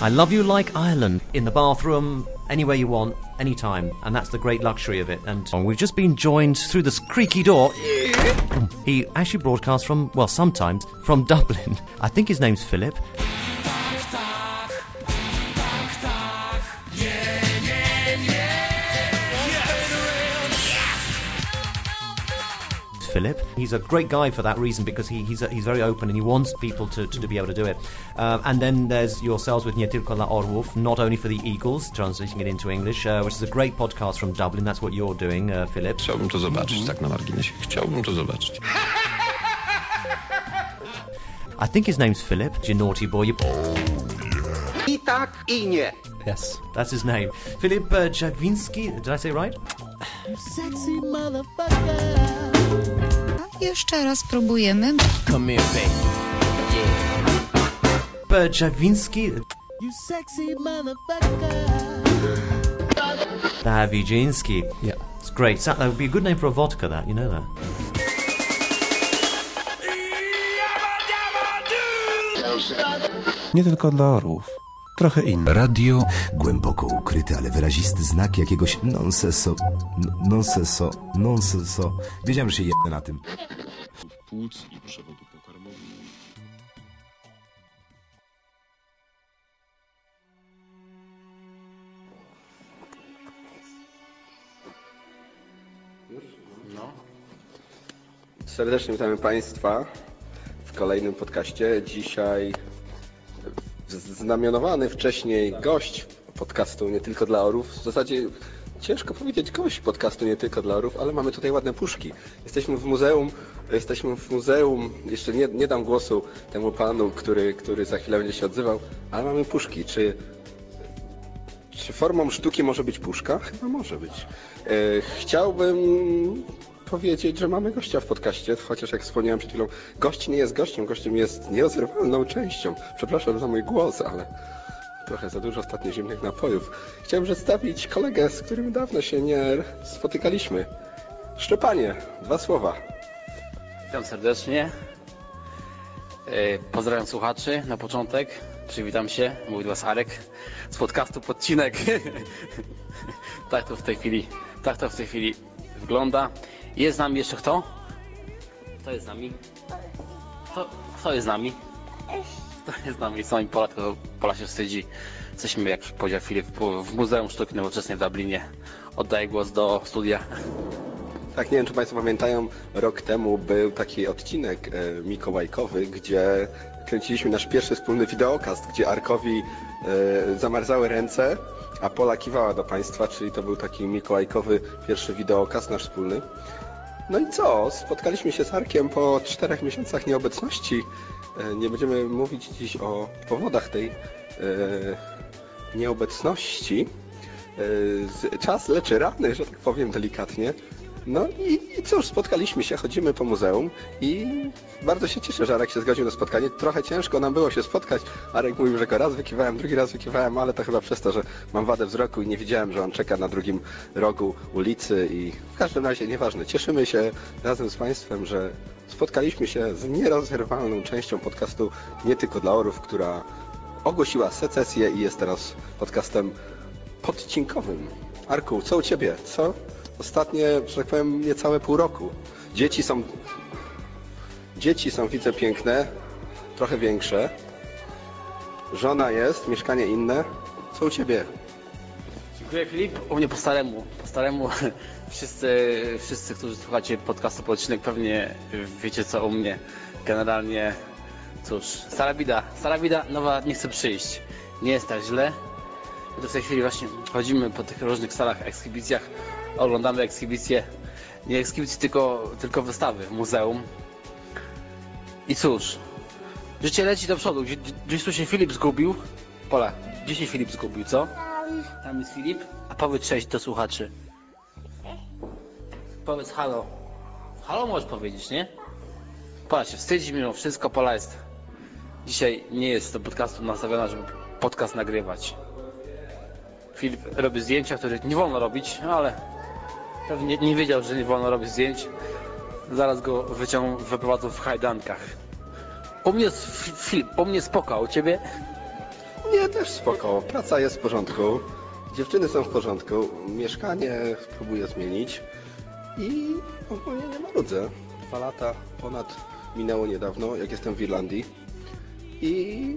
I love you like Ireland. In the bathroom, anywhere you want, anytime. And that's the great luxury of it. And uh, we've just been joined through this creaky door. He actually broadcasts from, well, sometimes, from Dublin. I think his name's Philip. Philip. He's a great guy for that reason because he, he's, a, he's very open and he wants people to, to, to be able to do it. Um, and then there's yourselves with Nie Tylko dla Orłów, not only for the Eagles, translating it into English, uh, which is a great podcast from Dublin. That's what you're doing, uh, Philip. Chciałbym to zobaczyć, tak na marginesie. Chciałbym to zobaczyć. I think his name's Philip. You naughty boy. You... I tak, i nie. Yes, that's his name. Philip uh, Jawiński. Did I say right? Sexy motherfucker. Jeszcze raz próbujemy. Come here, baby. Uh, Jawiński. You sexy motherfucker. Dawidziński. Yeah. It's great. That, that would be a good name for a vodka, that. You know that. Nie tylko dla orłów. Trochę inne. Radio głęboko ukryty, ale wyrazisty znak jakiegoś nonsenso, nonsenso, nonsenso. Wiedziałem, że się jedne na tym. Płuc i przewodu pokarmowego. Serdecznie witamy Państwa w kolejnym podcaście. Dzisiaj znamionowany wcześniej gość podcastu Nie Tylko dla Orów. W zasadzie ciężko powiedzieć gość podcastu Nie Tylko dla Orów, ale mamy tutaj ładne puszki. Jesteśmy w muzeum, jesteśmy w muzeum, jeszcze nie, nie dam głosu temu panu, który, który za chwilę będzie się odzywał, ale mamy puszki. Czy czy formą sztuki może być puszka? Chyba może być. E, chciałbym powiedzieć, że mamy gościa w podcaście, chociaż jak wspomniałem przed chwilą, gość nie jest gościem, gościem jest nierozerwalną częścią. Przepraszam za mój głos, ale trochę za dużo ostatnio zimnych napojów. Chciałem przedstawić kolegę, z którym dawno się nie spotykaliśmy. Szczepanie, dwa słowa. Witam serdecznie. E, Pozdrawiam słuchaczy na początek. Przywitam się, do Was Arek z podcastu Podcinek. tak to w tej chwili, tak to w tej chwili wygląda. Jest z nami jeszcze kto? Kto jest z nami? Kto, kto jest z nami? Kto jest z nami? Z nami Pola, tylko Pola się wstydzi. Jesteśmy, jak powiedział Filip, w Muzeum Sztuki Nowoczesnej w Dublinie. Oddaję głos do studia. Tak, nie wiem, czy Państwo pamiętają, rok temu był taki odcinek e, mikołajkowy, gdzie kręciliśmy nasz pierwszy wspólny wideokast, gdzie Arkowi e, zamarzały ręce, a Pola kiwała do Państwa, czyli to był taki mikołajkowy pierwszy wideokast nasz wspólny. No i co? Spotkaliśmy się z Arkiem po czterech miesiącach nieobecności. E, Nie będziemy mówić dziś o powodach tej e, nieobecności. E, Czas leczy rany, że tak powiem delikatnie. No i, i cóż, spotkaliśmy się, chodzimy po muzeum i bardzo się cieszę, że Arek się zgodził na spotkanie. Trochę ciężko nam było się spotkać. Arek mówił, że go raz wykiwałem, drugi raz wykiwałem, ale to chyba przez to, że mam wadę wzroku i nie widziałem, że on czeka na drugim rogu ulicy i w każdym razie nieważne. Cieszymy się razem z Państwem, że spotkaliśmy się z nierozerwalną częścią podcastu Nie Tylko dla Orów, która ogłosiła secesję i jest teraz podcastem podcinkowym. Arku, co u Ciebie? Co? Ostatnie, że tak powiem, niecałe pół roku. Dzieci są... Dzieci są, widzę, piękne, trochę większe. Żona jest, mieszkanie inne. Co u Ciebie? Dziękuję Filip. U mnie po staremu. Po staremu wszyscy, wszyscy, którzy słuchacie podcastu po odcinek pewnie wiecie co u mnie. Generalnie cóż, stara bida. Stara bida, nowa nie chce przyjść. Nie jest tak źle. My w tej chwili właśnie chodzimy po tych różnych salach, ekshibicjach. Oglądamy ekshibicje. Nie ekshibicje, tylko, tylko wystawy w muzeum. I cóż, życie leci do przodu. Gdzie- Gdzieś tu się Filip zgubił. Pola, gdzie się Filip zgubił, co? Tam jest Filip. A powiedz cześć do słuchaczy. Powiedz halo. Halo możesz powiedzieć, nie? Pola się wstydzi mimo wszystko. Pola jest... Dzisiaj nie jest do podcastu nastawiona, żeby podcast nagrywać. Filip robi zdjęcia, których nie wolno robić, no ale pewnie nie wiedział, że nie wolno robić zdjęć. Zaraz go wyciągną, wyprowadzą w hajdankach. U mnie Filip, u mnie spoko, u ciebie? Nie, też spoko. Praca jest w porządku. Dziewczyny są w porządku. Mieszkanie spróbuję zmienić. I ogólnie nie marudzę. Dwa lata ponad minęło niedawno, jak jestem w Irlandii. I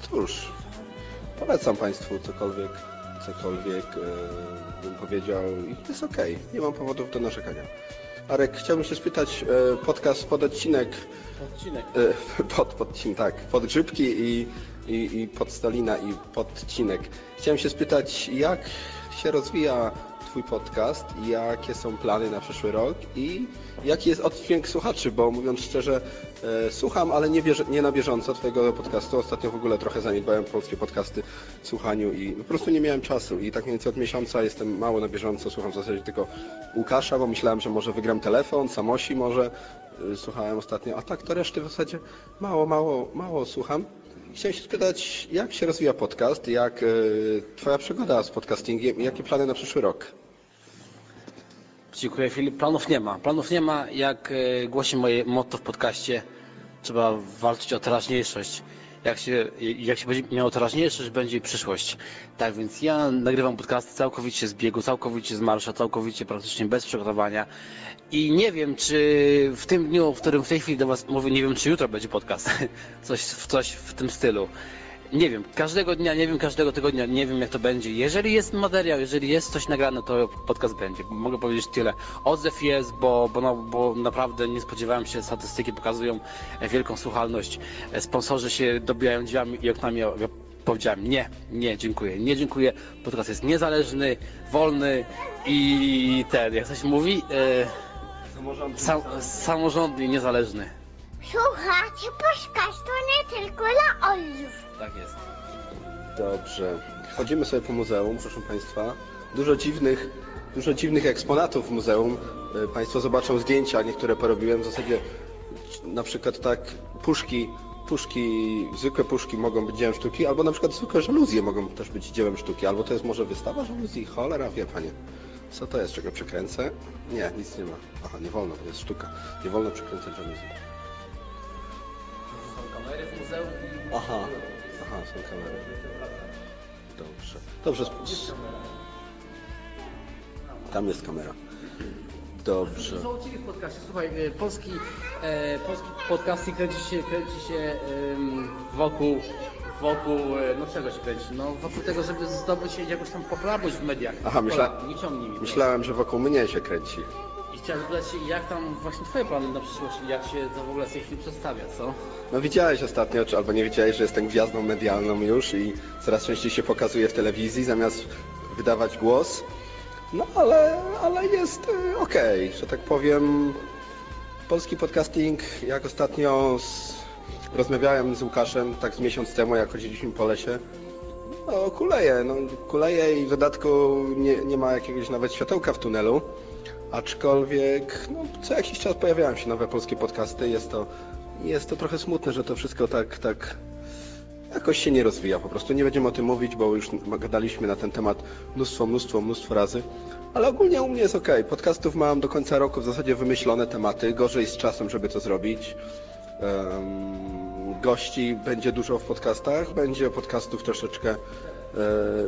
cóż, polecam Państwu cokolwiek, cokolwiek e, bym powiedział i jest okej. Nie mam powodów do narzekania. Arek, chciałbym się spytać, e, podcast, pododcinek Odcinek. E, pod, podcin, tak, podgrzybki i, i, i podstolina i podcinek. Chciałem się spytać, jak się rozwija Twój podcast, jakie są plany na przyszły rok i jaki jest oddźwięk słuchaczy, bo mówiąc szczerze, słucham, ale nie, nie na bieżąco Twojego podcastu. Ostatnio w ogóle trochę zaniedbałem polskie podcasty w słuchaniu i po prostu nie miałem czasu i tak mniej więcej od miesiąca jestem mało na bieżąco, słucham w zasadzie tylko Łukasza, bo myślałem, że może wygram telefon, Samosi może, y, słuchałem ostatnio, a tak to reszty w zasadzie mało, mało, mało słucham. Chciałem się spytać, jak się rozwija podcast, jak y, Twoja przygoda z podcastingiem i jakie plany na przyszły rok? Dziękuję Filip. Planów nie ma. Planów nie ma. Jak e, głosi moje motto w podcaście, trzeba walczyć o teraźniejszość. Jak się, jak się będzie miało teraźniejszość, będzie przyszłość. Tak więc ja nagrywam podcasty całkowicie z biegu, całkowicie z marsza, całkowicie praktycznie bez przygotowania. I nie wiem, czy w tym dniu, w którym w tej chwili do Was mówię, nie wiem, czy jutro będzie podcast. Coś, coś w tym stylu. Nie wiem, każdego dnia, nie wiem, każdego tygodnia, nie wiem jak to będzie. Jeżeli jest materiał, jeżeli jest coś nagrane, to podcast będzie. Mogę powiedzieć tyle. Odzew jest, bo, bo, no, bo naprawdę nie spodziewałem się, statystyki pokazują e, wielką słuchalność. E, Sponsorzy się dobijają drzwiami i oknami. Ja powiedziałem nie, nie, dziękuję, nie dziękuję. Podcast jest niezależny, wolny i ten, jak się mówi, e, sam, samorządny i niezależny. Słuchajcie, podcastu nie tylko dla ojców. Tak jest. Dobrze. Chodzimy sobie po muzeum, proszę Państwa. Dużo dziwnych, dużo dziwnych eksponatów w muzeum. E, Państwo zobaczą zdjęcia, niektóre porobiłem. W zasadzie na przykład tak puszki, puszki, zwykłe puszki mogą być dziełem sztuki, albo na przykład zwykłe żaluzje mogą też być dziełem sztuki. Albo to jest może wystawa żaluzji? Cholera, wie Panie. Co to jest? Czego przekręcę? Nie, nic nie ma. Aha, nie wolno, to jest sztuka. Nie wolno przekręcać żaluzji. Są kamery w muzeum Aha, aha, są kamery. Dobrze. Dobrze. Tam jest kamera. Dobrze. Dużo u Ciebie w podcaście. Słuchaj, e, polski, e, polski podcasting kręci się, kręci się wokół, wokół, e, no czego się kręci? No wokół tego, żeby zdobyć jakąś tam popularność w mediach. Aha, myśla- Nie ciągnij mi. Myślałem, że wokół mnie się kręci. Chciałem zapytać jak tam właśnie Twoje plany na przyszłość, jak się to w ogóle w tej chwili przedstawia, co? No widziałeś ostatnio, czy albo nie widziałeś, że jestem gwiazdą medialną już i coraz częściej się pokazuję w telewizji zamiast wydawać głos. No ale, ale jest y, okej, że tak powiem. Polski podcasting, jak ostatnio z, rozmawiałem z Łukaszem, tak z miesiąc temu, jak chodziliśmy po lesie, no kuleje, no kuleje i w dodatku nie, nie ma jakiegoś nawet światełka w tunelu. Aczkolwiek, no, co jakiś czas pojawiają się nowe polskie podcasty. Jest to, jest to trochę smutne, że to wszystko tak, tak jakoś się nie rozwija. Po prostu nie będziemy o tym mówić, bo już gadaliśmy na ten temat mnóstwo, mnóstwo, mnóstwo razy. Ale ogólnie u mnie jest ok. Podcastów mam do końca roku w zasadzie wymyślone tematy. Gorzej z czasem, żeby to zrobić. Em, gości będzie dużo w podcastach. Będzie podcastów troszeczkę e,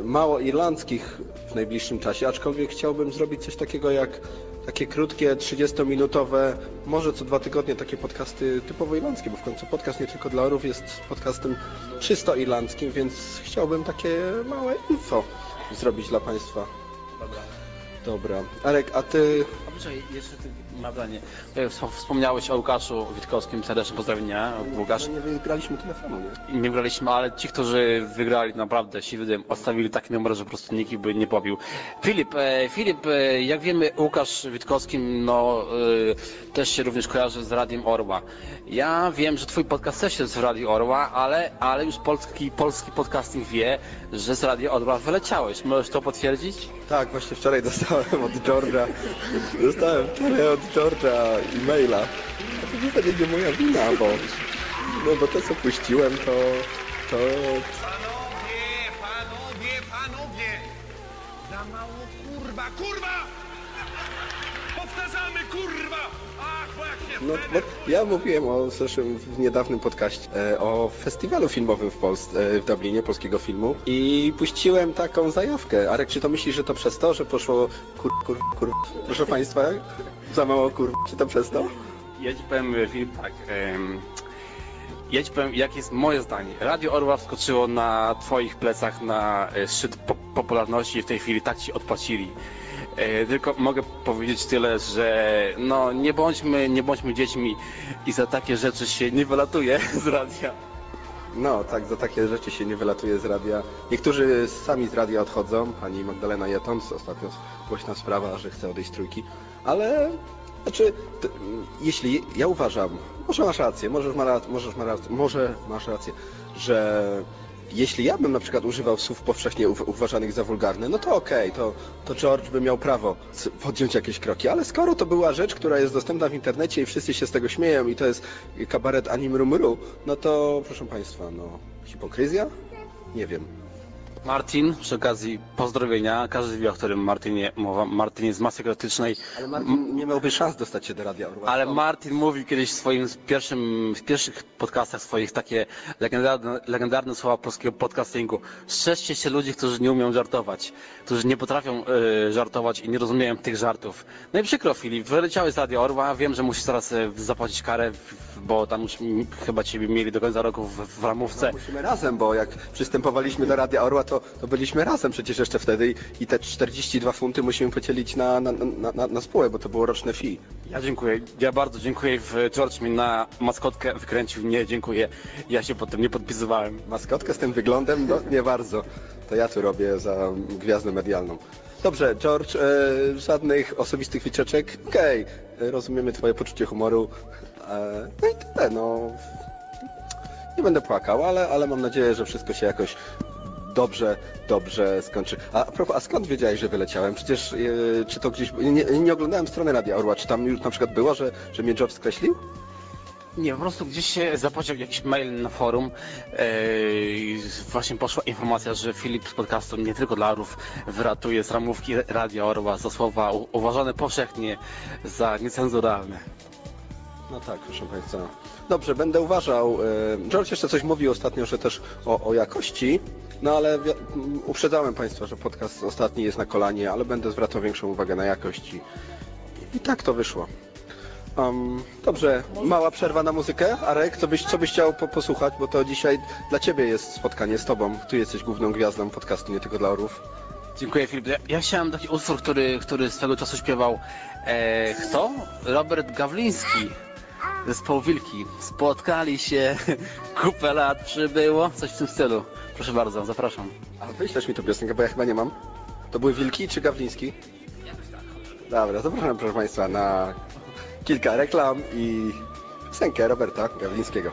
mało irlandzkich w najbliższym czasie, aczkolwiek chciałbym zrobić coś takiego jak takie krótkie, 30-minutowe, może co dwa tygodnie takie podcasty typowo irlandzkie, bo w końcu podcast nie tylko dla orów jest podcastem czysto irlandzkim, więc chciałbym takie małe info zrobić dla Państwa. Dobra. Dobra. Arek, a Ty... A poczekaj, jeszcze ty, mam zdanie. E, wsp- Wspomniałeś o Łukaszu Witkowskim, serdeczne pozdrowienia. Łukasz, nie wygraliśmy telefonu, nie? nie wygraliśmy, ale ci, którzy wygrali naprawdę siwy dym, odstawili taki numer, że po prostu nikt by nie pobił. Filip, e, Filip, e, jak wiemy, Łukasz Witkowskim, no, e, też się również kojarzy z Radiem Orła. Ja wiem, że twój podcast też jest w Radiu Orła, ale, ale już polski, polski podcasting wie, że z Radio Orła wyleciałeś. Możesz to potwierdzić? Tak, właśnie wczoraj dostałem od George'a, dostałem wczoraj od George'a e-maila. A to zasadzie nie moja wina, bo, no bo to co puściłem to, to Panowie, panowie, panowie! Za mało kurwa, kurwa! Powtarzamy, kurwa! No, ja mówiłem o zeszłym, w niedawnym podcaście e, o festiwalu filmowym w Polsce, e, w Dublinie, polskiego filmu i puściłem taką zajawkę. Arek, czy to myślisz, że to przez to, że poszło kur, kur, kur, proszę Państwa, za mało kur, czy to przez to? Ja ci powiem, Filip, tak. em, ja ci powiem, jak jest moje zdanie. Radio Orła wskoczyło na twoich plecach na e, szczyt po popularności i w tej chwili tak ci odpłacili. E, tylko mogę powiedzieć tyle, że no nie bądźmy, nie bądźmy dziećmi i za takie rzeczy się nie wylatuje z radia. No, tak, za takie rzeczy się nie wylatuje z radia. Niektórzy sami z radia odchodzą, pani Magdalena Jetons, ostatnio głośna sprawa, że chce odejść z trójki, ale znaczy, jeśli ja uważam, może masz rację, możesz, ma, możesz może masz rację, że jeśli ja bym na przykład używał słów powszechnie uw- uważanych za wulgarne, no to okej, to, to George by miał prawo podjąć jakieś kroki, ale skoro to była rzecz, która jest dostępna w internecie i wszyscy się z tego śmieją i to jest kabaret anim rumru, no to proszę Państwa, no hipokryzja? Nie wiem. Martin, przy okazji pozdrowienia, każdy wie, o którym Martinie mowa. Martin z masy krytycznej. Ale Martin nie miałby szans dostać się do Radia Orła. Ale Martin mówił kiedyś w swoim pierwszym, w pierwszych podcastach swoich takie legendarne, legendarne słowa polskiego podcastingu. Strzeżcie się ludzi, którzy nie umieją żartować, którzy nie potrafią y, żartować i nie rozumieją tych żartów. No i przykro Filip, wyleciałeś z Radio Orła, wiem, że musisz teraz y, zapłacić karę, bo tam już chyba ciebie mieli do końca roku w, w ramówce. Musimy razem, bo jak przystępowaliśmy do Radia Orła, to, to byliśmy razem przecież jeszcze wtedy i- i te 42 funty musimy podzielić na, na, na, na, na spółę, bo to było roczne fee. Ja dziękuję, ja bardzo dziękuję. George mi na maskotkę wykręcił, nie dziękuję. Ja się potem nie podpisywałem. Maskotkę z tym wyglądem? No nie bardzo. To ja tu robię za gwiazdę medialną. Dobrze, George, e, żadnych osobistych wycieczek. Okej, e, rozumiemy twoje poczucie humoru. E, no i tyle, no. Nie będę płakał, ale, ale mam nadzieję, że wszystko się jakoś dobrze, dobrze skończy. A, a propos, a skąd wiedziałeś, że wyleciałem? Przecież, e, czy to gdzieś... Nie, nie oglądałem strony Radia Orła. Czy tam już na przykład było, że, że mnie George skreślił? Nie, po prostu gdzieś się zapowiedział jakiś mail na forum e, i właśnie poszła informacja, że Filip z podcastu nie tylko dla Orów wyratuje z ramówki Radia Orła za słowa uważane powszechnie za niecenzuralne. No tak, proszę Państwa. Dobrze, będę uważał. e, George jeszcze coś mówił ostatnio, że też o, o jakości, no ale uprzedzałem Państwa, że podcast ostatni jest na kolanie, ale będę zwracał większą uwagę na jakość i, i tak to wyszło. Um, dobrze, mała przerwa na muzykę. Arek, co byś, co byś chciał po, posłuchać, bo to dzisiaj dla Ciebie jest spotkanie z Tobą. Ty jesteś główną gwiazdą podcastu, nie tylko dla orów. Dziękuję Filip. Ja, ja chciałem taki utwór, który, który swego czasu śpiewał e, kto? Robert Gawliński. Zespoł Wilki. Spotkali się, kupę lat przybyło. Coś w tym stylu. Proszę bardzo, zapraszam. A wyślesz mi tę piosenkę, bo ja chyba nie mam. To były Wilki czy Gawliński? Dobra, zapraszam proszę Państwa na kilka reklam i piosenkę Roberta Gawlińskiego.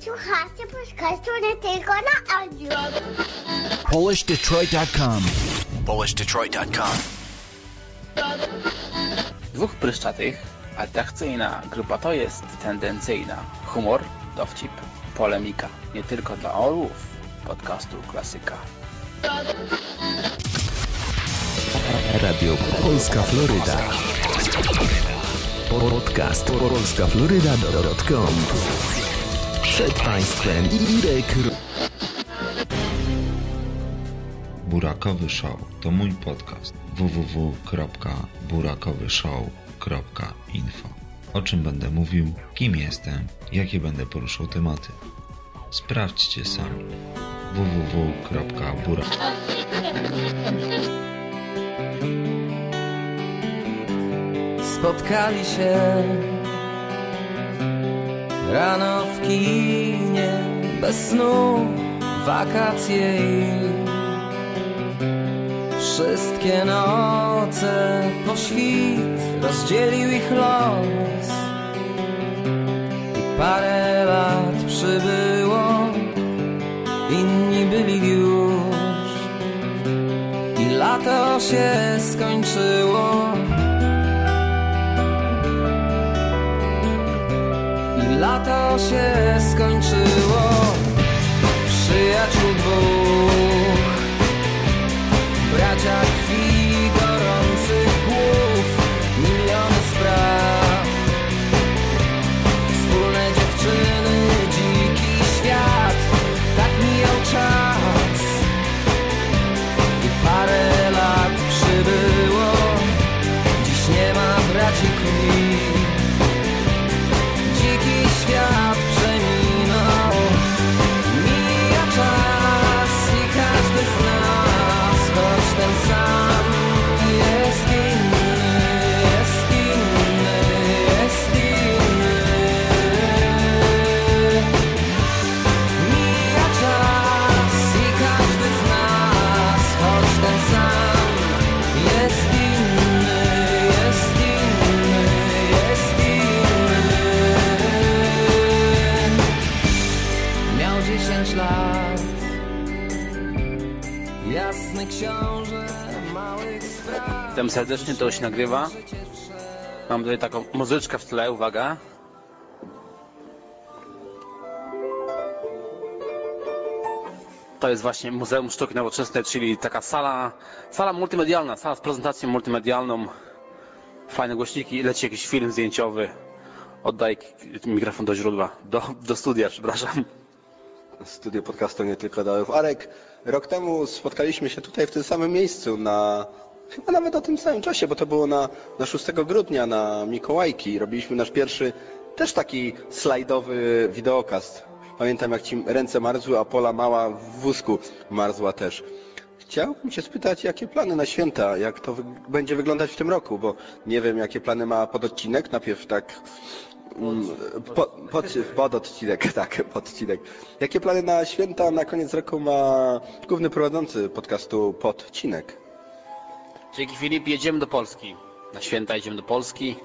Słuchajcie podcastu nie tylko na audio. PolishDetroit.com. PolishDetroit.com. Dwóch pryszczatych, atrakcyjna grupa to jest tendencyjna. Humor, dowcip, polemika. Nie tylko dla orłów. Podcastu klasyka. Radio Polska Floryda. Podcast polskafloryda.com Przed Państwem Irek Burakowy Show. To mój podcast. www.burakowyshow.info O czym będę mówił, kim jestem, jakie będę poruszał tematy. Sprawdźcie sami. www.burak Spotkali się rano w kinie bez snu, wakacje i wszystkie noce po świt rozdzielił ich los. I parę lat przybyło, inni byli już. I lato się skończyło. I lato się skończyło. Przyjaciół dwóch Bracia lat. Serdecznie, to się nagrywa. Mam tutaj taką muzyczkę w tle, uwaga. To jest właśnie Muzeum Sztuki Nowoczesnej, czyli taka sala, sala multimedialna, sala z prezentacją multimedialną. Fajne głośniki, leci jakiś film zdjęciowy. Oddaj mikrofon do źródła, do, do studia, przepraszam. Studio podcastu nie tylko Dałów. Arek, rok temu spotkaliśmy się tutaj w tym samym miejscu na chyba nawet o tym samym czasie, bo to było na, na 6 grudnia na Mikołajki. Robiliśmy nasz pierwszy też taki slajdowy wideokast. Pamiętam jak ci ręce marzły, a Pola mała w wózku marzła też. Chciałbym Cię spytać, jakie plany na święta, jak to wy będzie wyglądać w tym roku, bo nie wiem, jakie plany ma pododcinek. Najpierw tak Mm, Po, pod, pododcinek, tak, podcinek. Jakie plany na święta na koniec roku ma główny prowadzący podcastu Podcinek? Dzięki Filip, jedziemy do Polski. Na święta jedziemy do Polski.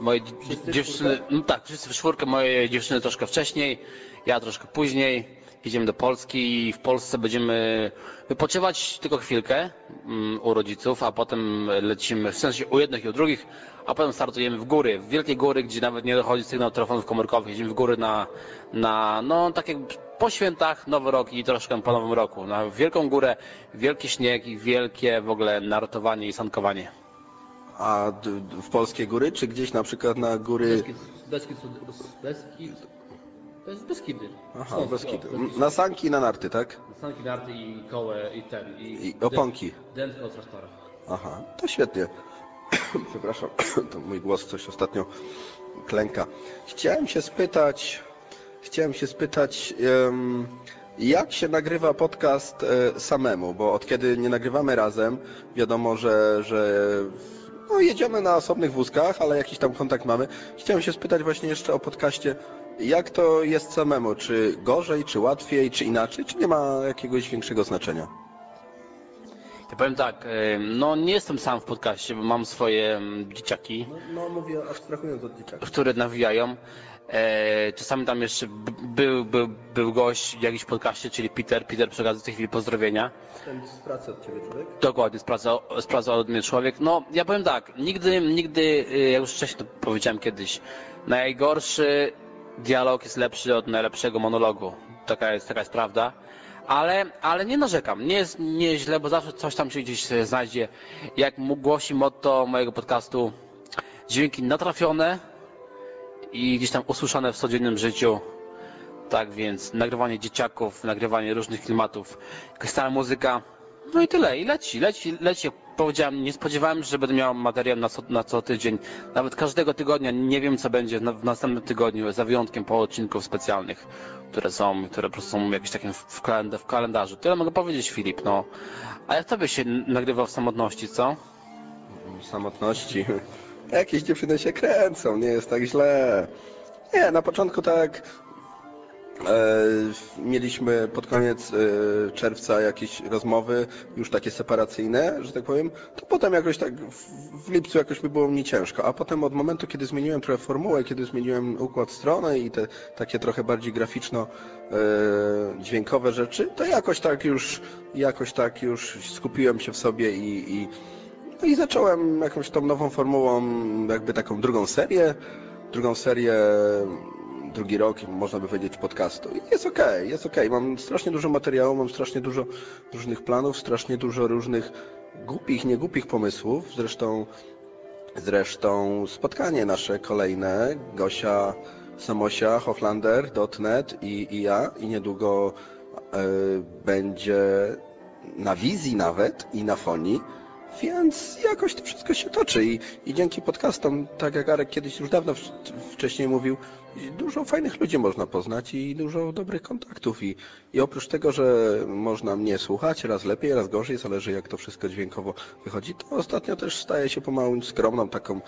Moje dzie- dziewczyny, no tak, wszyscy w czwórkę, moje dziewczyny troszkę wcześniej, ja troszkę później. Jedziemy do Polski i w Polsce będziemy wypoczywać tylko chwilkę mm, u rodziców, a potem lecimy, w sensie u jednych i u drugich, a potem startujemy w góry, w wielkie góry, gdzie nawet nie dochodzi sygnał telefonów komórkowych. Jedziemy w góry na, na no tak jak po świętach, Nowy Rok i troszkę po Nowym Roku. Na wielką górę, wielki śnieg i wielkie w ogóle nartowanie i sankowanie. A w polskie góry, czy gdzieś na przykład na góry... Beskid, Beskid, Beskidy. Aha, bez kitu. Na sanki i na narty, tak? Sanki, narty i kołę i ten. I oponki. Dętka od traktora. Aha, to świetnie. Przepraszam, to mój głos coś ostatnio klęka. Chciałem się spytać, chciałem się spytać, jak się nagrywa podcast e, samemu, bo od kiedy nie nagrywamy razem, wiadomo, że, że no, jedziemy na osobnych wózkach, ale jakiś tam kontakt mamy. Chciałem się spytać właśnie jeszcze o podcaście, jak to jest samemu, czy gorzej, czy łatwiej, czy inaczej, czy nie ma jakiegoś większego znaczenia? Ja powiem tak, e, no nie jestem sam w podcaście, bo mam swoje mm, dzieciaki, No, mówię abstrahując od dzieciaków. które nawijają. E, czasami tam jeszcze był, był, był gość w jakimś podcaście, czyli Peter. Peter przekazał w tej chwili pozdrowienia. Ten z pracy od Ciebie, człowiek? Dokładnie, sprawdza, sprawdza od mnie człowiek. No, ja powiem tak, nigdy, nigdy, y, jak już wcześniej to powiedziałem kiedyś, najgorszy dialog jest lepszy od najlepszego monologu. Taka jest, taka jest prawda. Ale, ale nie narzekam, nie jest, nie źle, bo zawsze coś tam się gdzieś znajdzie. Jak głosi motto mojego podcastu, dźwięki natrafione i gdzieś tam usłyszane w codziennym życiu. Tak więc nagrywanie dzieciaków, nagrywanie różnych klimatów, jakaś muzyka, no i tyle, i leci, leci, leci. Powiedziałem, nie spodziewałem się, że będę miał materiał na co, na co tydzień. Nawet każdego tygodnia nie wiem, co będzie w następnym tygodniu, za wyjątkiem po odcinków specjalnych, które są, które po prostu są jakieś takie w, w, kalend- w kalendarzu. Tyle mogę powiedzieć, Filip, no. A jak tobie się n- nagrywa w samotności, co? samotności. Jakieś dziewczyny się kręcą, nie jest tak źle. Nie, na początku tak mieliśmy pod koniec e, czerwca jakieś rozmowy, już takie separacyjne, że tak powiem. To potem jakoś tak w, lipcu jakoś mi było mi ciężko, a potem od momentu, kiedy zmieniłem trochę formułę, kiedy zmieniłem układ strony i te takie trochę bardziej graficzno e, rzeczy, to jakoś tak już jakoś tak już skupiłem się w sobie i, i no i zacząłem jakąś tą nową formułą, jakby taką drugą serię, drugą serię, drugi rok, można by powiedzieć, podcastu. I jest okej, jest okej. Mam strasznie dużo materiału, mam strasznie dużo różnych planów, strasznie dużo różnych głupich, niegłupich pomysłów. Zresztą, zresztą spotkanie nasze kolejne, Gosia Samosia, Hoflander.net i, i ja i niedługo e, będzie na wizji nawet i na fonii. Więc jakoś to wszystko się toczy i, i dzięki podcastom, tak jak Arek kiedyś już dawno w, wcześniej mówił, dużo fajnych ludzi można poznać i dużo dobrych kontaktów i, i oprócz tego, że można mnie słuchać raz lepiej, raz gorzej, zależy jak to wszystko dźwiękowo wychodzi, to ostatnio też staje się pomału skromną taką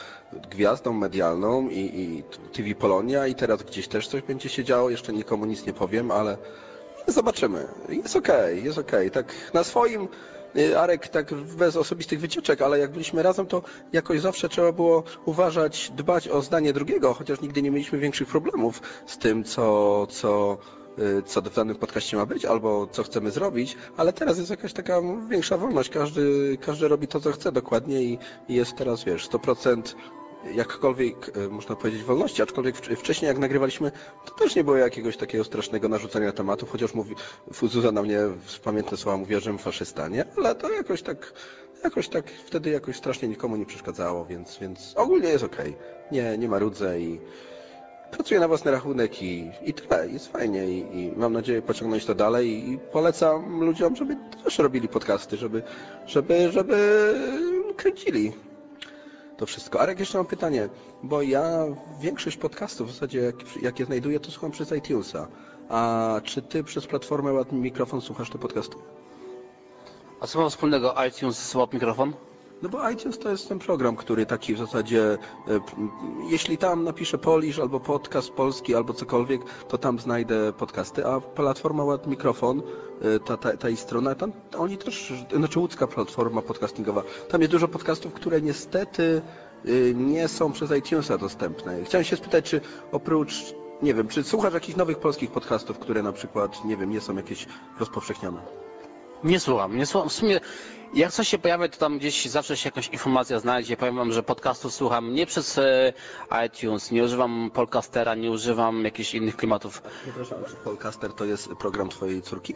gwiazdą medialną i, i TV Polonia i teraz gdzieś też coś będzie się działo, jeszcze nikomu nic nie powiem, ale zobaczymy. Jest okej, jest okej. Tak na swoim Arek tak bez osobistych wycieczek, ale jak byliśmy razem, to jakoś zawsze trzeba było uważać, dbać o zdanie drugiego, chociaż nigdy nie mieliśmy większych problemów z tym, co, co y, co w danym podcaście ma być, albo co chcemy zrobić, ale teraz jest jakaś taka większa wolność. Każdy, każdy robi to, co chce dokładnie i jest teraz, wiesz, 100% jakkolwiek, y, można powiedzieć, wolności, aczkolwiek wcz- wcześniej jak nagrywaliśmy, to też nie było jakiegoś takiego strasznego narzucania tematów, chociaż mówi, Zuza na mnie w pamiętne słowa mówiła, że faszysta, nie? Ale to jakoś tak, jakoś tak wtedy jakoś strasznie nikomu nie przeszkadzało, więc, więc ogólnie jest okej. Nie, nie marudzę i pracuję na własny rachunek i, i tyle, jest fajnie i, i mam nadzieję pociągnąć to dalej i polecam ludziom, żeby też robili podcasty, żeby, żeby, żeby kręcili to wszystko. Arek, jeszcze mam pytanie, bo ja większość podcastów w zasadzie, jak, jak je znajduję, to słucham przez iTunesa. A czy ty przez platformę Ładny Mikrofon słuchasz te podcasty? A co ma wspólnego iTunes Swap Mikrofon? No bo iTunes to jest ten program, który taki w zasadzie, e, jeśli tam napiszę Polish albo podcast polski albo cokolwiek, to tam znajdę podcasty, a platforma Ład Mikrofon, e, ta, ta, ta ich strona, tam oni też, znaczy łódzka platforma podcastingowa, tam jest dużo podcastów, które niestety y, nie są przez iTunesa dostępne. Chciałem się spytać, czy oprócz, nie wiem, czy słuchasz jakichś nowych polskich podcastów, które na przykład, nie wiem, nie są jakieś rozpowszechnione? Nie słucham, nie słucham. W sumie jak coś się pojawia, to tam gdzieś zawsze się jakaś informacja znajdzie. Powiem wam, że podcastów słucham nie przez e, iTunes, nie używam Polcastera, nie używam jakichś innych klimatów. Przepraszam, czy Polcaster to jest program twojej córki?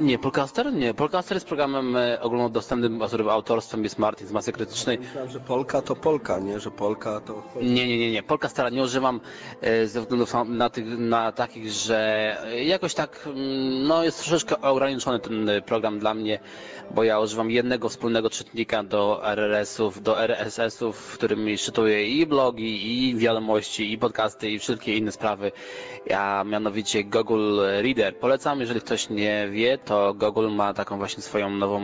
Nie, Polcaster? Nie. Polcaster jest programem e, ogólnodostępnym, autorstwem jest Martin z Masy Krytycznej. Myślałem, że Polka to Polka, nie? Że Polka to... Nie, nie, nie, nie. Polcastera nie używam e, ze względów na, tych, na takich, że jakoś tak, mm, no jest troszeczkę ograniczony ten e, program dla mnie, bo ja używam jednego wspólnego czytnika do RRS-ów, do RSS-ów, w którym mi szczytuję i blogi, i wiadomości, i podcasty, i wszelkie inne sprawy. Ja mianowicie Google Reader polecam, jeżeli ktoś nie wie, to Google ma taką właśnie swoją nową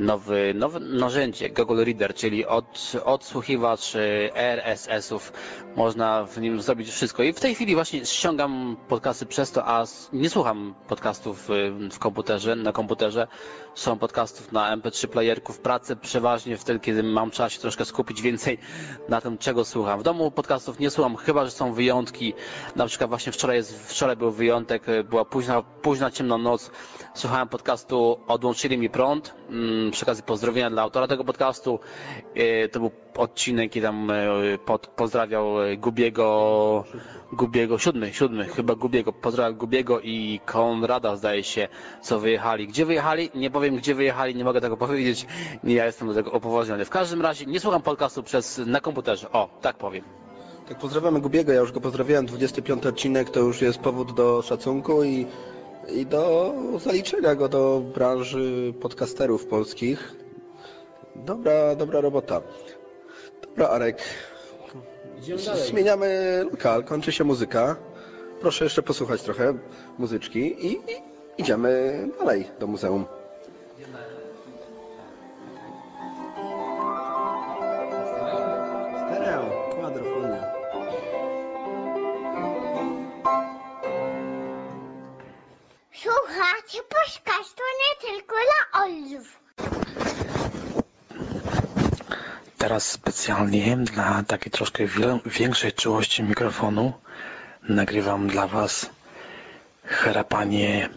nowy, nowe narzędzie Google Reader, czyli od, odsłuchiwacz RSS-ów. Można w nim zrobić wszystko. I w tej chwili właśnie ściągam podcasty przez to, a nie słucham podcastów y, w komputerze, na komputerze. Są podcastów na MP3 playerku w pracy, przeważnie wtedy, kiedy mam czas się troszkę skupić więcej na tym, czego słucham. W domu podcastów nie słucham, chyba, że są wyjątki. Na przykład właśnie wczoraj, jest, wczoraj był wyjątek, y, była późna, późna ciemna noc. Słuchałem podcastu Odłączyli mi prąd. Mm, Przy okazji pozdrowienia dla autora tego podcastu. Y, To był odcinek, kiedy tam y, pod, pozdrawiał y, Gubiego, Gubiego, siódmy, siódmy, chyba Gubiego, pozdrawiał Gubiego i Konrada, zdaje się, co wyjechali. Gdzie wyjechali? Nie powiem, gdzie wyjechali, nie mogę tego powiedzieć. Nie, ja jestem do tego upoważniony. W każdym razie nie słucham podcastu przez, na komputerze. O, tak powiem. Tak, pozdrawiamy Gubiego, ja już go pozdrawiałem, 25 odcinek to już jest powód do szacunku i, i do zaliczenia go do branży podcasterów polskich. Dobra, dobra robota. Dobra, Arek. Zmieniamy lokal, kończy się muzyka. Proszę jeszcze posłuchać trochę muzyczki i, i idziemy dalej do muzeum. Specjalnie dla takiej troszkę większej czułości mikrofonu nagrywam dla Was chrapanie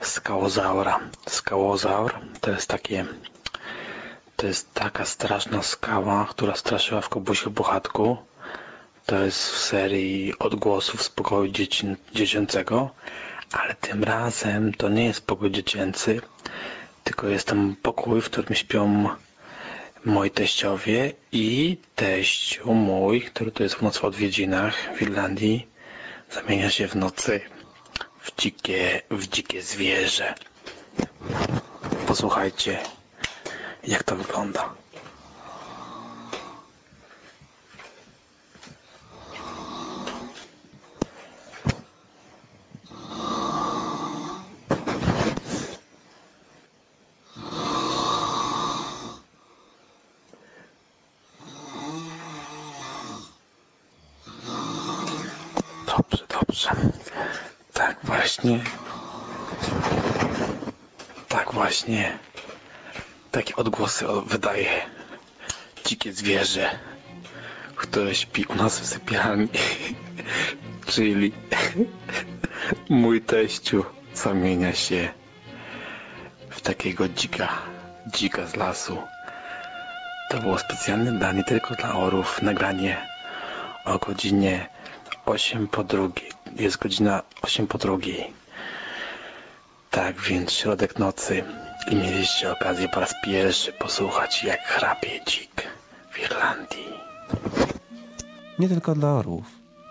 skałozaura. Skałozaur to jest takie to jest taka straszna skała, która straszyła w Kobusiu Puchatku. To jest w serii odgłosów z pokoju dzieci, dziecięcego, ale tym razem to nie jest pokój dziecięcy, tylko jest tam pokój, w którym śpią moi teściowie i teściu mój, który tu jest w nocy odwiedzinach w Irlandii, zamienia się w nocy w dzikie, w dzikie zwierzę. Posłuchajcie, jak to wygląda. Dobrze, dobrze. Tak właśnie. Tak właśnie. Takie odgłosy wydaje dzikie zwierzę, które śpi u nas w sypialni. Czyli Mój teściu zamienia się w takiego dzika, dzika z lasu. To było specjalne danie tylko dla orów, nagranie o godzinie 8 po drugiej. Jest godzina 8 po drugiej. Tak więc środek nocy i mieliście okazję po raz pierwszy posłuchać jak chrapie dzik w Irlandii. Nie tylko dla orłów.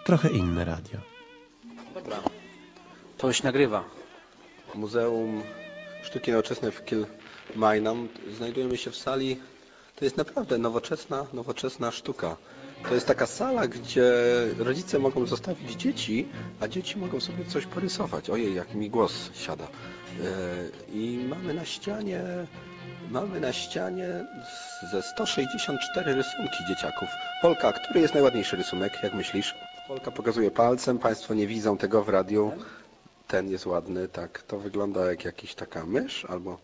Trochę inne radio. Dobra. To już nagrywa. Muzeum Sztuki Nowoczesnej w Kilmainham. Znajdujemy się w sali. To jest naprawdę nowoczesna, nowoczesna sztuka. To jest taka sala, gdzie rodzice mogą zostawić dzieci, a dzieci mogą sobie coś porysować. Ojej, jak mi głos siada. E, I mamy na ścianie mamy na ścianie ze 164 rysunki dzieciaków. Polka, który jest najładniejszy rysunek, jak myślisz? Polka pokazuje palcem, Państwo nie widzą tego w radiu. Ten jest ładny, tak. To wygląda jak jakiś taka mysz albo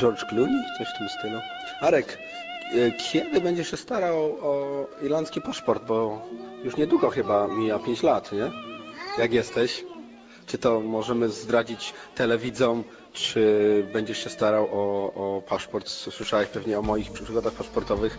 George Clooney, coś w tym stylu. Arek, kiedy będziesz się starał o irlandzki paszport, bo już niedługo chyba mija 5 lat, nie? Jak jesteś? Czy to możemy zdradzić telewidzom, czy będziesz się starał o, o paszport? Słyszałeś pewnie o moich przygodach paszportowych,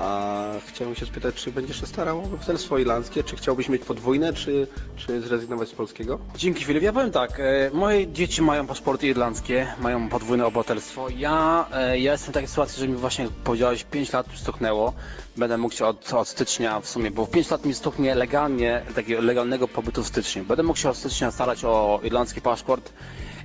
a chciałem się spytać, czy będziesz się starał o obywatelstwo irlandzkie, czy chciałbyś mieć podwójne, czy, czy zrezygnować z polskiego? Dzięki Filip. Ja powiem tak, e, moje dzieci mają paszporty irlandzkie, mają podwójne obywatelstwo. Ja, e, ja jestem w takiej sytuacji, że mi właśnie, powiedziałeś, 5 lat stuknęło. Będę mógł się od, od stycznia w sumie, bo 5 lat mi stuknie legalnie, takiego legalnego pobytu w styczniu. Będę mógł się od stycznia starać o irlandzki paszport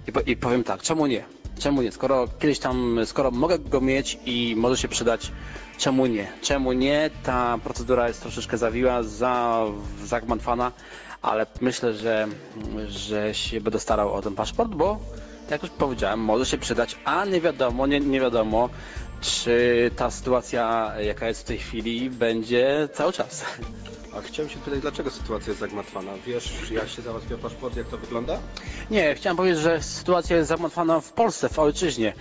i, i powiem tak, czemu nie? Czemu nie? Skoro kiedyś tam, skoro mogę go mieć i może się przydać, czemu nie? Czemu nie? Ta procedura jest troszeczkę zawiła, za, zagmatwana, ale myślę, że, że się będę starał o ten paszport, bo jak już powiedziałem, może się przydać, a nie wiadomo, nie, nie wiadomo, czy ta sytuacja, jaka jest w tej chwili, będzie cały czas. A chciałem się pytać, dlaczego sytuacja jest zagmatwana? Wiesz, jak się załatwia paszport, jak to wygląda? Nie, chciałem powiedzieć, że sytuacja jest zagmatwana w Polsce, w ojczyźnie,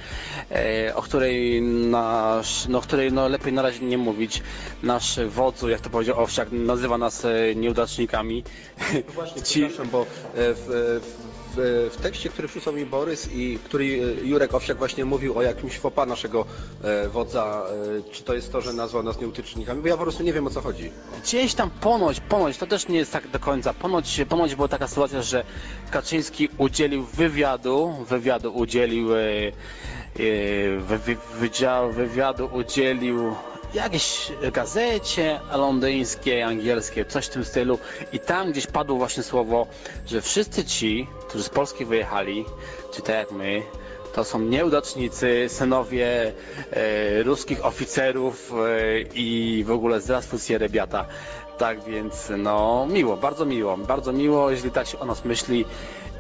e, o której nasz, no, której no, lepiej na razie nie mówić. Nasz wodzu, jak to powiedział Owsiak, nazywa nas e, nieudacznikami. No właśnie, przepraszam, bo e, w, w, w tekście, który przysłał mi Borys i który e, Jurek Owsiak właśnie mówił o jakimś fopa naszego e, wodza, e, czy to jest to, że nazwał nas nieutycznikami, bo ja po prostu nie wiem o co chodzi. Gdzieś tam ponoć, ponoć, to też nie jest tak do końca. Ponoć, ponoć była taka sytuacja, że Kaczyński udzielił wywiadu, wywiadu udzielił, wywiadu udzielił jakiejś gazecie londyńskiej, angielskiej, coś w tym stylu i tam gdzieś padło właśnie słowo, że wszyscy ci, którzy z Polski wyjechali, czy tak jak my, to są nieudacznicy, synowie e, ruskich oficerów e, i w ogóle zdrastwujcie rebiata. Tak więc no miło, bardzo miło, bardzo miło, jeśli tak się o nas myśli.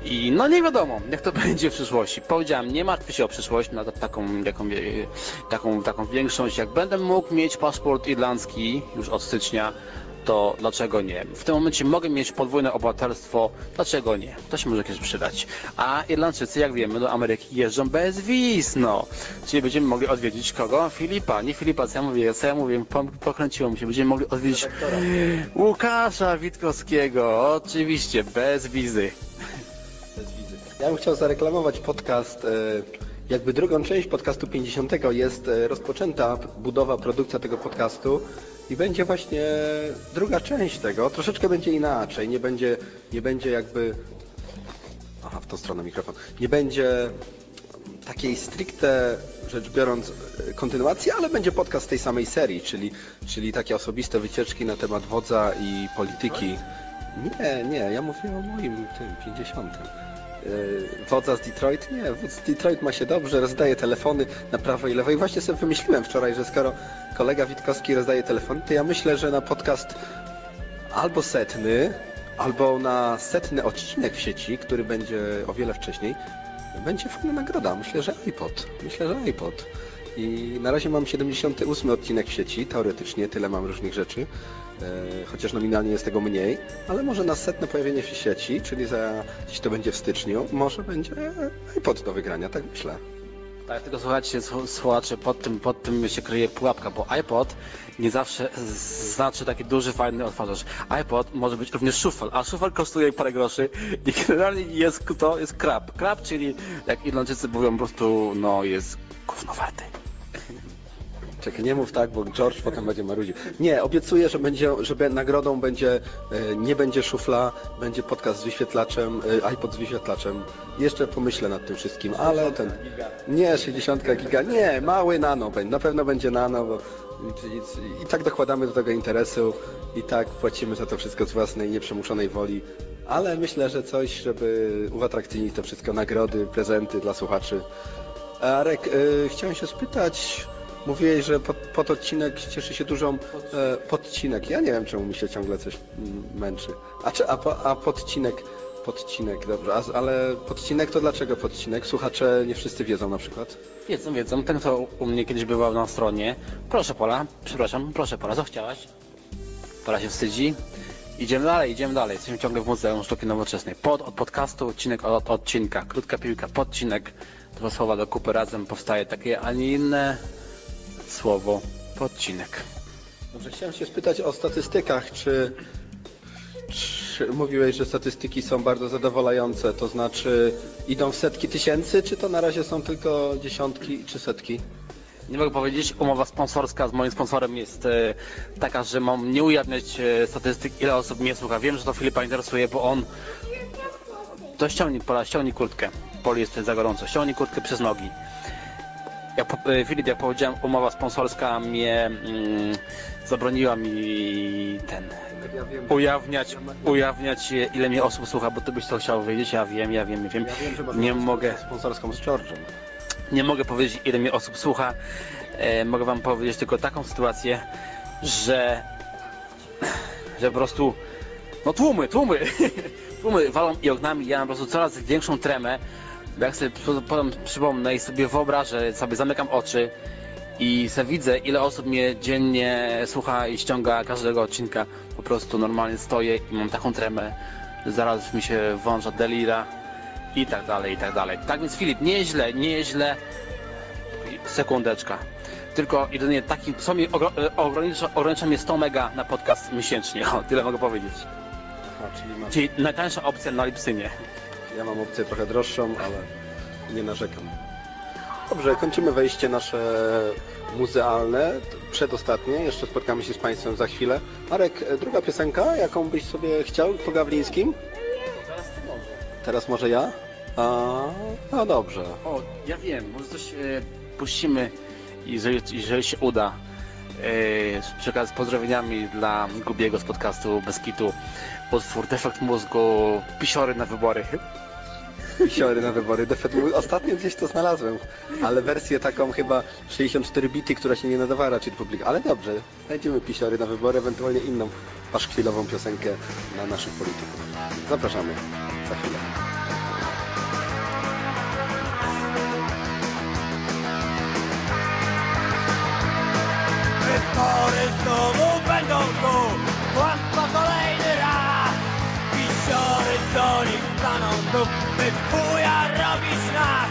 I no nie wiadomo, jak to będzie w przyszłości. Powiedziałem, nie martwię się o przyszłość, na taką, jaką, e, taką, taką większość. Jak będę mógł mieć paszport irlandzki już od stycznia, to dlaczego nie? W tym momencie mogę mieć podwójne obywatelstwo, dlaczego nie? To się może kiedyś przydać. A Irlandczycy, jak wiemy, do Ameryki jeżdżą bez wiz, no. Czyli będziemy mogli odwiedzić kogo? Filipa, nie Filipa, co ja mówię, co ja mówię, po, pokręciło mi się, będziemy mogli odwiedzić Łukasza Witkowskiego, oczywiście, bez wizy. Ja bym chciał zareklamować podcast. e, Jakby drugą część podcastu 50 jest e, rozpoczęta budowa, produkcja tego podcastu i będzie właśnie druga część tego. Troszeczkę będzie inaczej. Nie będzie, nie będzie jakby. Aha, w tą stronę mikrofon. Nie będzie takiej stricte rzecz biorąc e, kontynuacji, ale będzie podcast tej samej serii, czyli, czyli takie osobiste wycieczki na temat wodza i polityki. Nie, nie, ja mówię o moim tym 50. Yy, Wodza z Detroit? Nie, wódz z Detroit ma się dobrze, rozdaje telefony na prawo i lewo. I właśnie sobie wymyśliłem wczoraj, że skoro kolega Witkowski rozdaje telefony, to ja myślę, że na podcast albo setny, albo na setny odcinek w sieci, który będzie o wiele wcześniej, będzie fajna nagroda. Myślę, że iPod. Myślę, że iPod. I na razie mam 78 odcinek w sieci, teoretycznie tyle mam różnych rzeczy, chociaż nominalnie jest tego mniej, ale może na setne pojawienie w sieci, czyli za gdzieś to będzie w styczniu, może będzie iPod do wygrania, tak myślę. Tak, tylko słuchajcie, słu- słuchacze, pod tym, pod tym się kryje pułapka, bo iPod nie zawsze znaczy taki duży, fajny odtwarzacz. iPod może być również szufel, a szufel kosztuje parę groszy i generalnie jest to jest krab. Krab, czyli jak Irlandczycy mówią po prostu, no jest gówno warty. Czekaj, nie mów tak, bo George potem będzie marudził. Nie, obiecuję, że będzie, że nagrodą będzie, e, nie będzie szufla, będzie podcast z wyświetlaczem, e, iPod z wyświetlaczem. Jeszcze pomyślę nad tym wszystkim, ale ten... Nie, 60 giga, nie, mały nano, na pewno będzie nano, bo i, tak dokładamy do tego interesu i tak płacimy za to wszystko z własnej, nieprzemuszonej woli. Ale myślę, że coś, żeby uatrakcyjnić to wszystko, nagrody, prezenty dla słuchaczy. Arek, e, chciałem się spytać, mówiłeś, że pod, pod odcinek cieszy się dużą e, podcinek. Ja nie wiem, czemu mi się ciągle coś męczy. A, czy, a, a podcinek, podcinek, dobrze, a, ale podcinek to dlaczego podcinek? Słuchacze nie wszyscy wiedzą na przykład. Wiedzą, wiedzą, ten kto u mnie kiedyś bywał na stronie. Proszę Pola, przepraszam, proszę Pola, co chciałaś? Pola się wstydzi. Idziemy dalej, idziemy dalej. Jesteśmy ciągle w Muzeum Sztuki Nowoczesnej. Pod od podcastu, odcinek od odcinka. Krótka piłka, podcinek. Dwa słowa do kupy razem powstaje takie, a nie inne słowo podcinek. Dobrze, chciałem się spytać o statystykach, czy, czy mówiłeś, że statystyki są bardzo zadowalające, to znaczy idą w setki tysięcy, czy to na razie są tylko dziesiątki czy setki? Nie mogę powiedzieć, umowa sponsorska z moim sponsorem jest e, taka, że mam nie ujawniać e, statystyk, ile osób mnie słucha. Wiem, że to Filipa interesuje, bo on... To ściągnij, Pola, ściągnij kurtkę. Poli jest za gorąco. Ściągnij kurtkę przez nogi. Jak, e, Filip, jak powiedziałem, umowa sponsorska mnie mm, zabroniła mi ten... Ja wiem, Ujawniać, ujawniać e, ile mnie osób słucha, bo ty byś to chciał wiedzieć, ja wiem, ja wiem, ja wiem. Ja wiem, nie mogę... sponsorską z George'em. Nie mogę powiedzieć, ile mnie osób słucha. E, mogę wam powiedzieć tylko taką sytuację, że, że po prostu, no tłumy, tłumy, tłumy walą i ognami. Ja mam po prostu coraz większą tremę. Bo jak sobie po- potem przypomnę i sobie wyobrażę, sobie zamykam oczy i sobie widzę, ile osób mnie dziennie słucha i ściąga każdego odcinka. Po prostu normalnie stoję i mam taką tremę, że zaraz mi się wąża delira i tak dalej, i tak dalej. Tak więc Filip, nieźle, nieźle. Sekundeczka. Tylko jedynie takim, co mi e, ogranicza, ogranicza mnie 100 mega na podcast miesięcznie. O, tyle mogę powiedzieć. Aha, czyli masz, Czyli najtańsza opcja na Lipsynie. Ja mam opcję trochę droższą, ale nie narzekam. Dobrze, kończymy wejście nasze muzealne, przedostatnie, jeszcze spotkamy się z Państwem za chwilę. Marek, e, druga piosenka, jaką byś sobie chciał po Gawlińskim? Teraz może ja? A, no dobrze. O, ja wiem, może coś e, puścimy, jeżeli, jeżeli się uda. E, z pozdrowieniami dla Gubiego z podcastu Beskitu. Utwór Defekt Mózgu, Pisiory na wybory. Pisiory na wybory. Ostatnio gdzieś to znalazłem, ale wersję taką chyba 64 bity, która się nie nadawała raczej do publiki. Ale dobrze, znajdziemy pisiory na wybory, ewentualnie inną paszkwilową piosenkę na naszych polityków. Zapraszamy za chwilę. Wybory znowu będą tu raz Pisiory do nich staną tu By chuja robić nas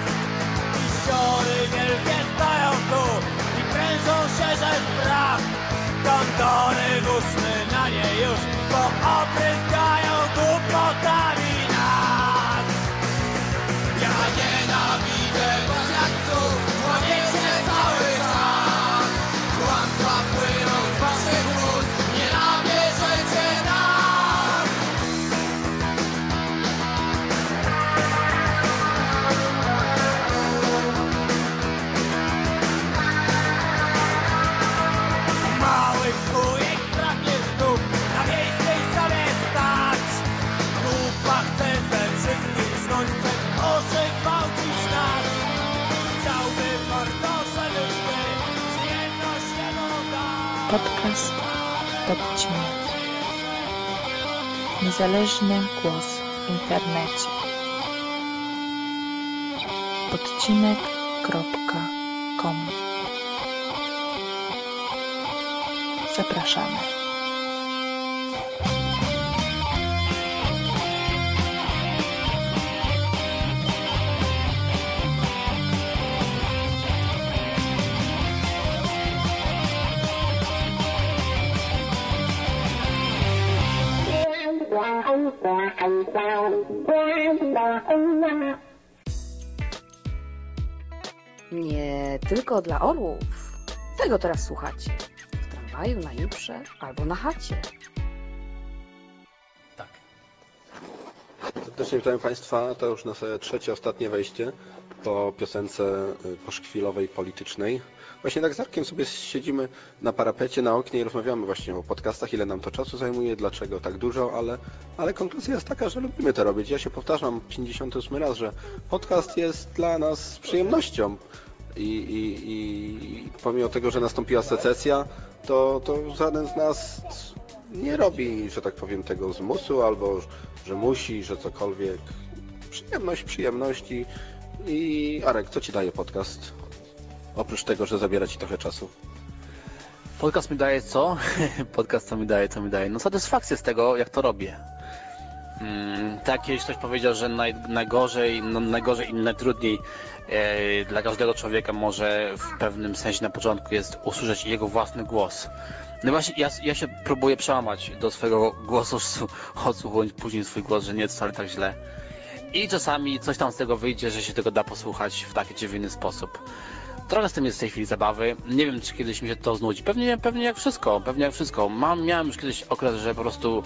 Pisiory wielkie stoją tu I prężą się, że strach Kondony wózmy na nie już Bo opryskają głupotami nas. Ja nienawidzę was Podcast Podcinek. Niezależny głos w internecie. Podcinek.com Zapraszamy. Nie tylko dla orłów. Tego teraz słuchacie. W tramwaju, na juprze albo na chacie. Serdecznie witam Państwa. To już nasze trzecie, ostatnie wejście po piosence y, poszkwilowej politycznej. Właśnie tak z Arkiem sobie siedzimy na parapecie, na oknie i rozmawiamy właśnie o podcastach, ile nam to czasu zajmuje, dlaczego tak dużo, ale, ale konkluzja jest taka, że lubimy to robić. Ja się powtarzam 58 raz, że podcast jest dla nas przyjemnością i, i, i pomimo tego, że nastąpiła secesja, to, to żaden z nas nie robi, że tak powiem, tego z musu, albo że musi, że cokolwiek. Przyjemność, przyjemności. I Arek, co ci daje podcast? Oprócz tego, że zabiera ci trochę czasu. Podcast mi daje co? Podcast co mi daje, co mi daje? No satysfakcję z tego, jak to robię. Mm, tak, kiedyś ktoś powiedział, że naj, najgorzej, no, najgorzej i najtrudniej e, dla każdego człowieka może w pewnym sensie na początku jest usłyszeć jego własny głos. No właśnie, ja, ja się próbuję przełamać do swojego głosu, odsłuchać później swój głos, że nie jest wcale tak źle. I czasami coś tam z tego wyjdzie, że się tego da posłuchać w taki czy sposób. Trochę z tym jest w tej chwili zabawy. Nie wiem, czy kiedyś mi się to znudzi. Pewnie, pewnie jak wszystko, pewnie jak wszystko. Mam, miałem już kiedyś okres, że po prostu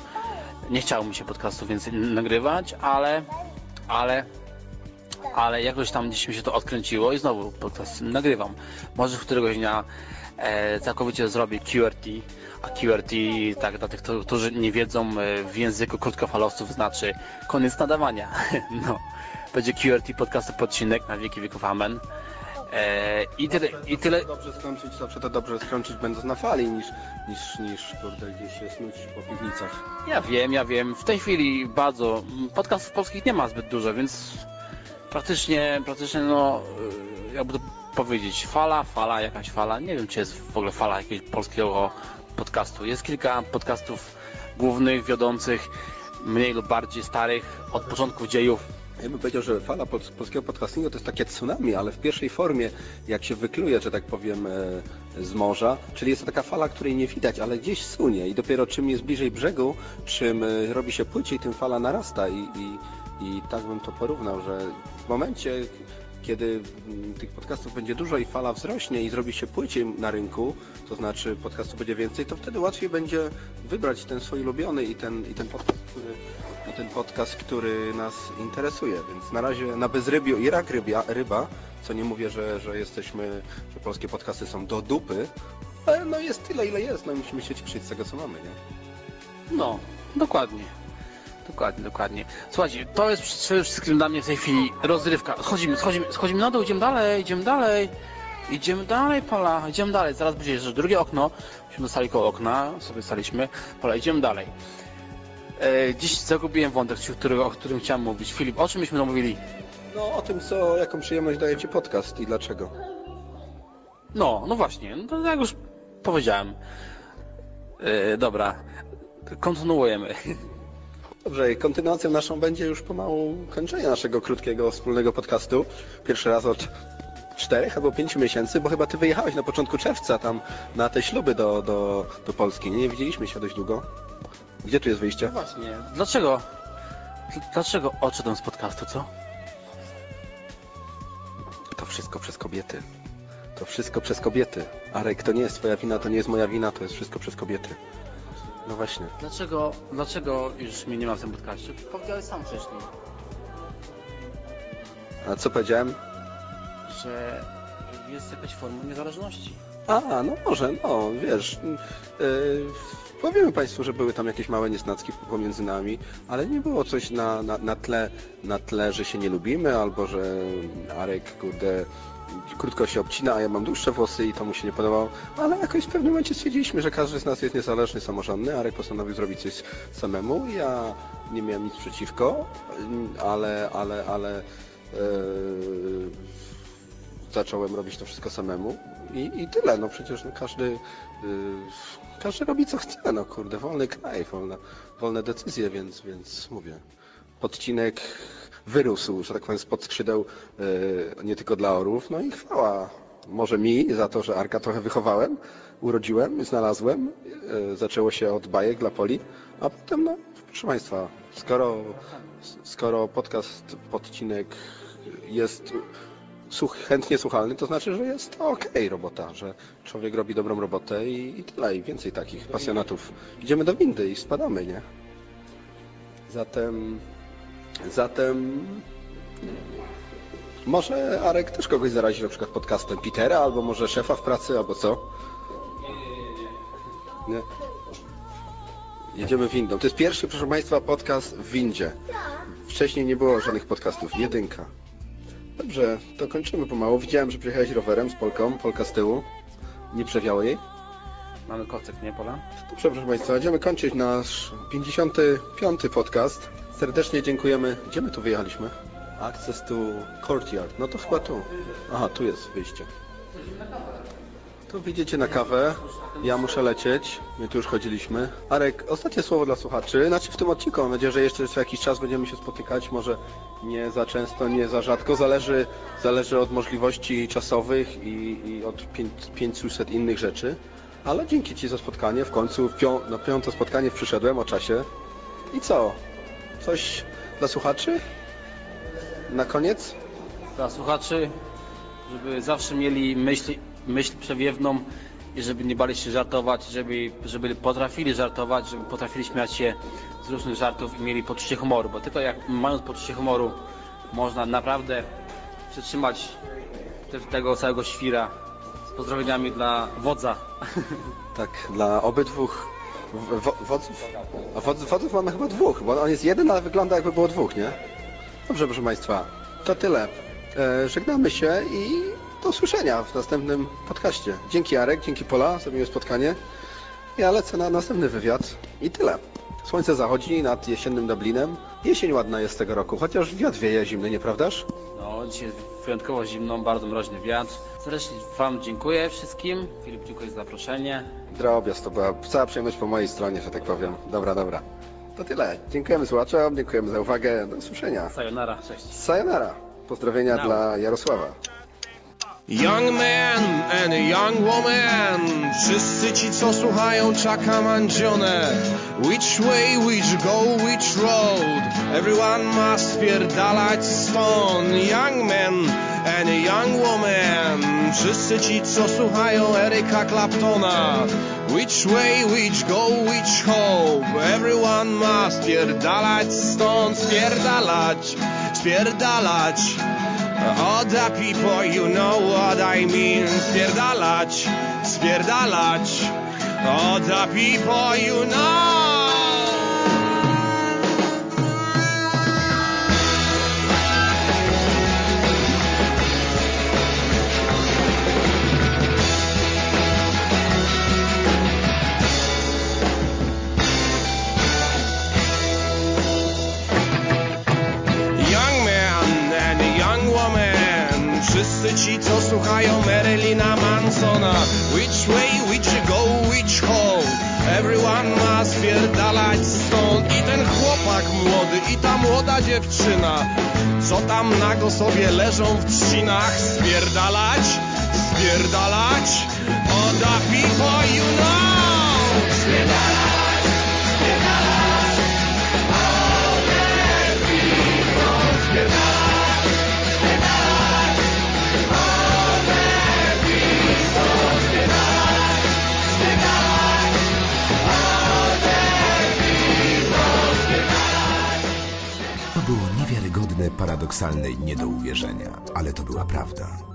nie chciało mi się podcastu więcej nagrywać, ale, ale, ale jakoś tam gdzieś mi się to odkręciło i znowu podcast nagrywam. Może któregoś dnia e, całkowicie zrobię QRT, a QRT, tak dla tych, którzy nie wiedzą, e, w języku krótkofalowców znaczy koniec nadawania. no. Będzie QRT podcastu podcinek na wieki wieków amen. E, I tyle, i tyle. Dobrze skończyć, zawsze to dobrze skończyć będąc na fali niż, niż, niż kurde, gdzieś się snuć po piwnicach. Ja wiem, ja wiem. W tej chwili bardzo. Podcastów polskich nie ma zbyt dużo, więc praktycznie, praktycznie no, y, jakby to powiedzieć, fala, fala, jakaś fala. Nie wiem, czy jest w ogóle fala jakiegoś polskiego podcastu. Jest kilka podcastów głównych, wiodących, mniej lub bardziej starych, od początku dziejów. Ja bym powiedział, że fala polskiego podcastingu to jest takie tsunami, ale w pierwszej formie, jak się wykluje, że tak powiem, e, z morza, czyli jest to taka fala, której nie widać, ale gdzieś sunie i dopiero czym jest bliżej brzegu, czym e, robi się płyciej, tym fala narasta i, i, i tak bym to porównał, że w momencie, kiedy mm, tych podcastów będzie dużo i fala wzrośnie i zrobi się płyciej na rynku, to znaczy podcastów będzie więcej, to wtedy łatwiej będzie wybrać ten swój ulubiony i ten, i ten podcast, który na ten podcast, który nas interesuje, więc na razie na bezrybiu i rak rybia, ryba, co nie mówię, że, że jesteśmy, że polskie podcasty są do dupy, ale no jest tyle, ile jest, no i musimy się cieszyć z tego, co mamy, nie? No, dokładnie. Dokładnie, dokładnie. Słuchajcie, to jest przede wszystkim dla mnie w tej chwili rozrywka. Schodzimy, schodzimy, schodzimy na dół, idziemy dalej, idziemy dalej. Idziemy dalej, Pola, idziemy dalej. Zaraz będzie jeszcze drugie okno. Myśmy dostali koło okna, sobie staliśmy. Pola, idziemy dalej. E, dziś zagubiłem wątek, o którym chciałem mówić. Filip, o czym myśmy mówili? No o tym, co, jaką przyjemność daje Ci podcast i dlaczego. No, no właśnie, no to jak już powiedziałem. E, dobra, kontynuujemy. Dobrze, kontynuacją naszą będzie już pomału kończenie naszego krótkiego wspólnego podcastu. Pierwszy raz od czterech albo pięciu miesięcy, bo chyba ty wyjechałeś na początku czerwca tam na te śluby do, do, do Polski. Nie, nie widzieliśmy się dość długo. Gdzie tu jest wyjście? No właśnie. Dlaczego? Dlaczego odszedłem z podcastu, co? To wszystko przez kobiety. To wszystko przez kobiety. Arek, to nie jest twoja wina, to nie jest moja wina, to jest wszystko przez kobiety. No właśnie. Dlaczego, dlaczego już mnie nie ma w tym podcaście? Powiedziałeś sam wcześniej, A co powiedziałem? że jest jakaś forma niezależności. A, no może, no, wiesz, yy, powiemy Państwu, że były tam jakieś małe niesnacki pomiędzy nami, ale nie było coś na, na, na, tle, na tle, że się nie lubimy, albo że Arek, kurde, krótko się obcina, a ja mam dłuższe włosy i to mu się nie podobało, ale jakoś w pewnym momencie stwierdziliśmy, że każdy z nas jest niezależny, samorządny, Arek postanowił zrobić coś samemu, ja nie miałem nic przeciwko, ale, ale, ale yy, zacząłem robić to wszystko samemu. I, i tyle, no przecież no każdy, yy, każdy robi co chce, no kurde, wolny kraj, wolne, wolne decyzje, więc, więc mówię, podcinek wyrósł, że tak powiem, spod skrzydeł yy, nie tylko dla orłów, no i chwała, może mi za to, że Arka trochę wychowałem, urodziłem, znalazłem. E, Zaczęło się od bajek dla Poli, a potem, no, proszę Państwa, skoro, skoro podcast, odcinek jest słuch, chętnie słuchalny, to znaczy, że jest okej robota, że człowiek robi dobrą robotę i, i tyle, i więcej takich pasjonatów. Idziemy do windy i spadamy, nie? Zatem, zatem może Arek też kogoś zarazi na przykład podcastem Petera, albo może szefa w pracy, albo co? Nie. Jedziemy windą. To jest pierwszy, proszę Państwa, podcast w windzie. Wcześniej nie było żadnych podcastów. Jedynka. Dobrze, to kończymy pomału. Widziałem, że przyjechałeś rowerem z Polką. Polka z tyłu. Nie przewiało jej. Mamy kocek, nie Pola? Dobrze, proszę Państwa, będziemy kończyć nasz 55. podcast. Serdecznie dziękujemy. Gdzie my tu wyjechaliśmy? Access to Courtyard. No to chyba tu. Aha, tu jest wyjście. Tu wyjdziecie na kawę. Ja muszę lecieć. My tu już chodziliśmy. Arek, ostatnie słowo dla słuchaczy. Znaczy w tym odcinku. Mam nadzieję, że jeszcze co jakiś czas będziemy się spotykać. Może nie za często, nie za rzadko. Zależy, zależy od możliwości czasowych i, i od pięć- 500 innych rzeczy. Ale dzięki Ci za spotkanie. W końcu pią, na piąte spotkanie przyszedłem o czasie. I co? Coś dla słuchaczy? Na koniec? Dla słuchaczy, żeby zawsze mieli myśl, myśl przewiewną i żeby nie bali się żartować, żeby, żeby potrafili żartować, żeby potrafili śmiać się z różnych żartów i mieli poczucie humoru, bo tylko jak mając poczucie humoru można naprawdę przetrzymać te, tego całego świra z pozdrowieniami dla wodza. Tak, dla obydwóch w- wo- wodzów. A wodz, wodzów mamy chyba dwóch, bo on jest jeden, ale wygląda jakby było dwóch, nie? Dobrze, proszę Państwa, to tyle. E, żegnamy się i do usłyszenia w następnym podcaście. Dzięki Jarek, dzięki Pola za miłe spotkanie. Ja lecę na następny wywiad i tyle. Słońce zachodzi nad jesiennym Dublinem. Jesień ładna jest tego roku, chociaż wiatr wieje zimny, nieprawdaż? No, dzisiaj jest wyjątkowo zimno, bardzo mroźny wiatr. Serdecznie Wam dziękuję wszystkim. Filip, dziękuję za zaproszenie. Drobiazg, to była cała przyjemność po mojej stronie, że tak powiem. Dobra, dobra. To tyle. Dziękujemy słuchaczom, dziękujemy za uwagę. Do usłyszenia. Sayonara, cześć. Sayonara. Pozdrowienia Now. dla Jarosława. Young man and young woman Wszyscy ci co słuchają Chucka Mangione Which way, which go, which road? Everyone must spierdalać stąd Young man and young woman Wszyscy ci co słuchają Eryka Claptona. Which way, which go, which hope? Everyone must spierdalać stąd Spierdalać, spierdalać Oda people, you know what I mean. Spierdalać, spierdalać. Oda people, you know słuchają Marilyna Mansona. Which way, which go, which home? Everyone ma spierdalać stąd. I ten chłopak młody, i ta młoda dziewczyna Co tam nago sobie leżą w trzcinach? Spierdalać, spierdalać. Oda people, you know spierdalać paradoksalne i nie do uwierzenia, ale to była prawda.